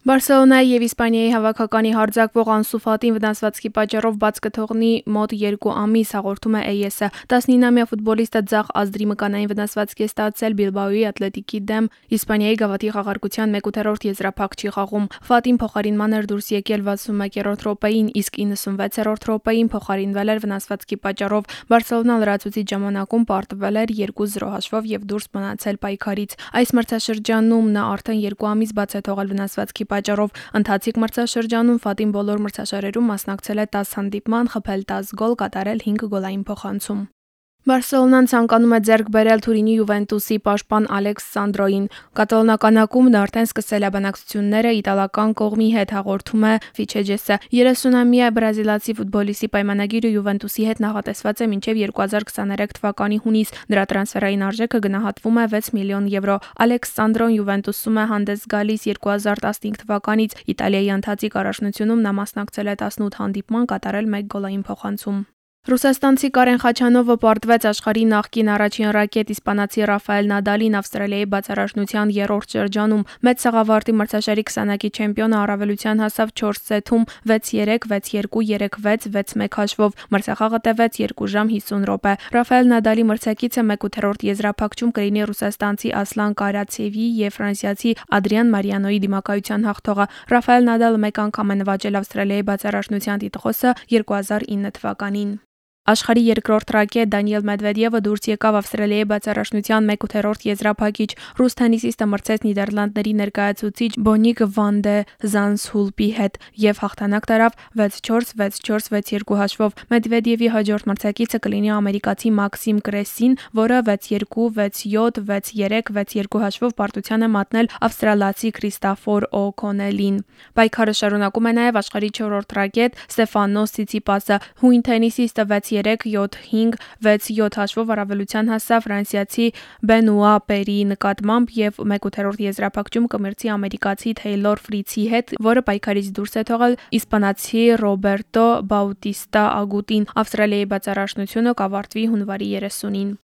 Բարսելոնայի եւ Իսպանիայի հավաքականի հարձակվող Անսու Ֆատին վնասվածքի պատճառով բաց կթողնի մոտ 2 ամիս, հաղորդում է AS-ը։ 19-ամյա ֆուտբոլիստը ձախ ազդրի մկանային վնասվածքի է ստացել Բիլբաոյի Ատլետիկի դեմ Իսպանիայի գավաթի խաղարկության 1/8 եզրափակ չի խաղում։ Ֆատին փոխարինման էր դուրս եկել 61-րդ րոպեին, իսկ 96-րդ րոպեին փոխարինվել էր վնասվածքի պատճառով։ Բարսելոնան լրացուցիչ ժամանակում պարտվել էր 2-0 հաշվով եւ դուրս մնացել պայքարից։ Այս մրցաշրջանում նա արդեն 2 ամիս բաց է թողել վնասվածքի պատճառով ընթացիկ մրցաշրջանում Ֆատին բոլոր մրցաշարերում մասնակցել է 10 հանդիպման, խփել 10 գոլ, կատարել 5 գոլային փոխանցում։ Բարսելոնան ցանկանում է ձեռք բերել Թուրինի Յուվենտուսի պաշտպան Ալեքս Սանդրոին։ Կատալոնական ակումբն արդեն սկսել է բանակցությունները իտալական կողմի հետ, հաղորդում է Ֆիչեջեսը։ 30-ամյա բրազիլացի ֆուտբոլիստի պայմանագիրը Յուվենտուսի հետ նախատեսված է մինչև 2023 թվականի հունիս։ Դրա տրանսֆերային արժեքը գնահատվում է 6 միլիոն եվրո։ Ալեքս Սանդրոն Յուվենտուսում է հանդես գալիս 2015 թվականից։ Իտալիայի ընթացիկ առաջնությունում նա մասնակցել է 18 հանդիպման, կատարել 1 գոլային փոխանցում։ Ռուսաստանցի Կարեն Խաչանովը պարտվեց աշխարհի նախկին առաջին ռակետ իսպանացի Ռաֆայել Նադալին Ավստրալիայի բացառաշնության երրորդ շրջանում։ Մեծ սաղավարտի մրցաշարի 20-ակի չեմպիոնը առավելության հասավ 4 սեթում 6-3, 6-2, 3-6, 6-1 հաշվով։ Մրցախաղը տևեց 2 ժամ 50 րոպե։ Ռաֆայել Նադալի մրցակիցը 1/8 եզրափակում կլինի ռուսաստանցի Ասլան Կարացևի եւ ֆրանսիացի Ադրիան Մարիանոյի դիմակայության հաղթողը։ Ռաֆայել Նադալը մեկ անգամ է նվաճել Ավստրալիայի բացառաշնության տիտղոսը 2009 թվականին։ Աշխարհի երկրորդ ռակետ Դանիել Մեդվեդևը դուրս եկավ Ավստրալիայի բացառաշնության 1/8 եզրափակիչ։ Ռուս թենիսիստը մրցեց Նիդերլանդների ներկայացուցիչ Բոնիկ վան դե Զանսհուլպի հետ եւ հաղթանակ տարավ 6-4, 6-4, 6-2 հաշվով։ Մեդվեդևի հաջորդ մրցակիցը կլինի ամերիկացի Մաքսիմ Կրեսին, որը 6-2, 6-7, 6-3, 6-2 հաշվով պարտության է մատնել ավստրալացի Քրիստաֆոր Օ'Քոնելին։ Պայքարը շարունակում է նաեւ աշխարհի 4-րդ ռակետ Ստեֆանոս Ցիցիպասը։ Հույն թենիսիստը 6-3, 7-5, 6-7 հաշվով առավելության հասավ ֆրանսիացի Բենուա Պերիի նկատմամբ եւ 1/8 եզրափակում կմրցի ամերիկացի Թեյլոր Ֆրիցի հետ, որը պայքարից դուրս է թողել իսպանացի Ռոբերտո Բաուտիստա Ագուտին։ Ավստրալիայի բացառաշնությունը կավարտվի հունվարի 30-ին։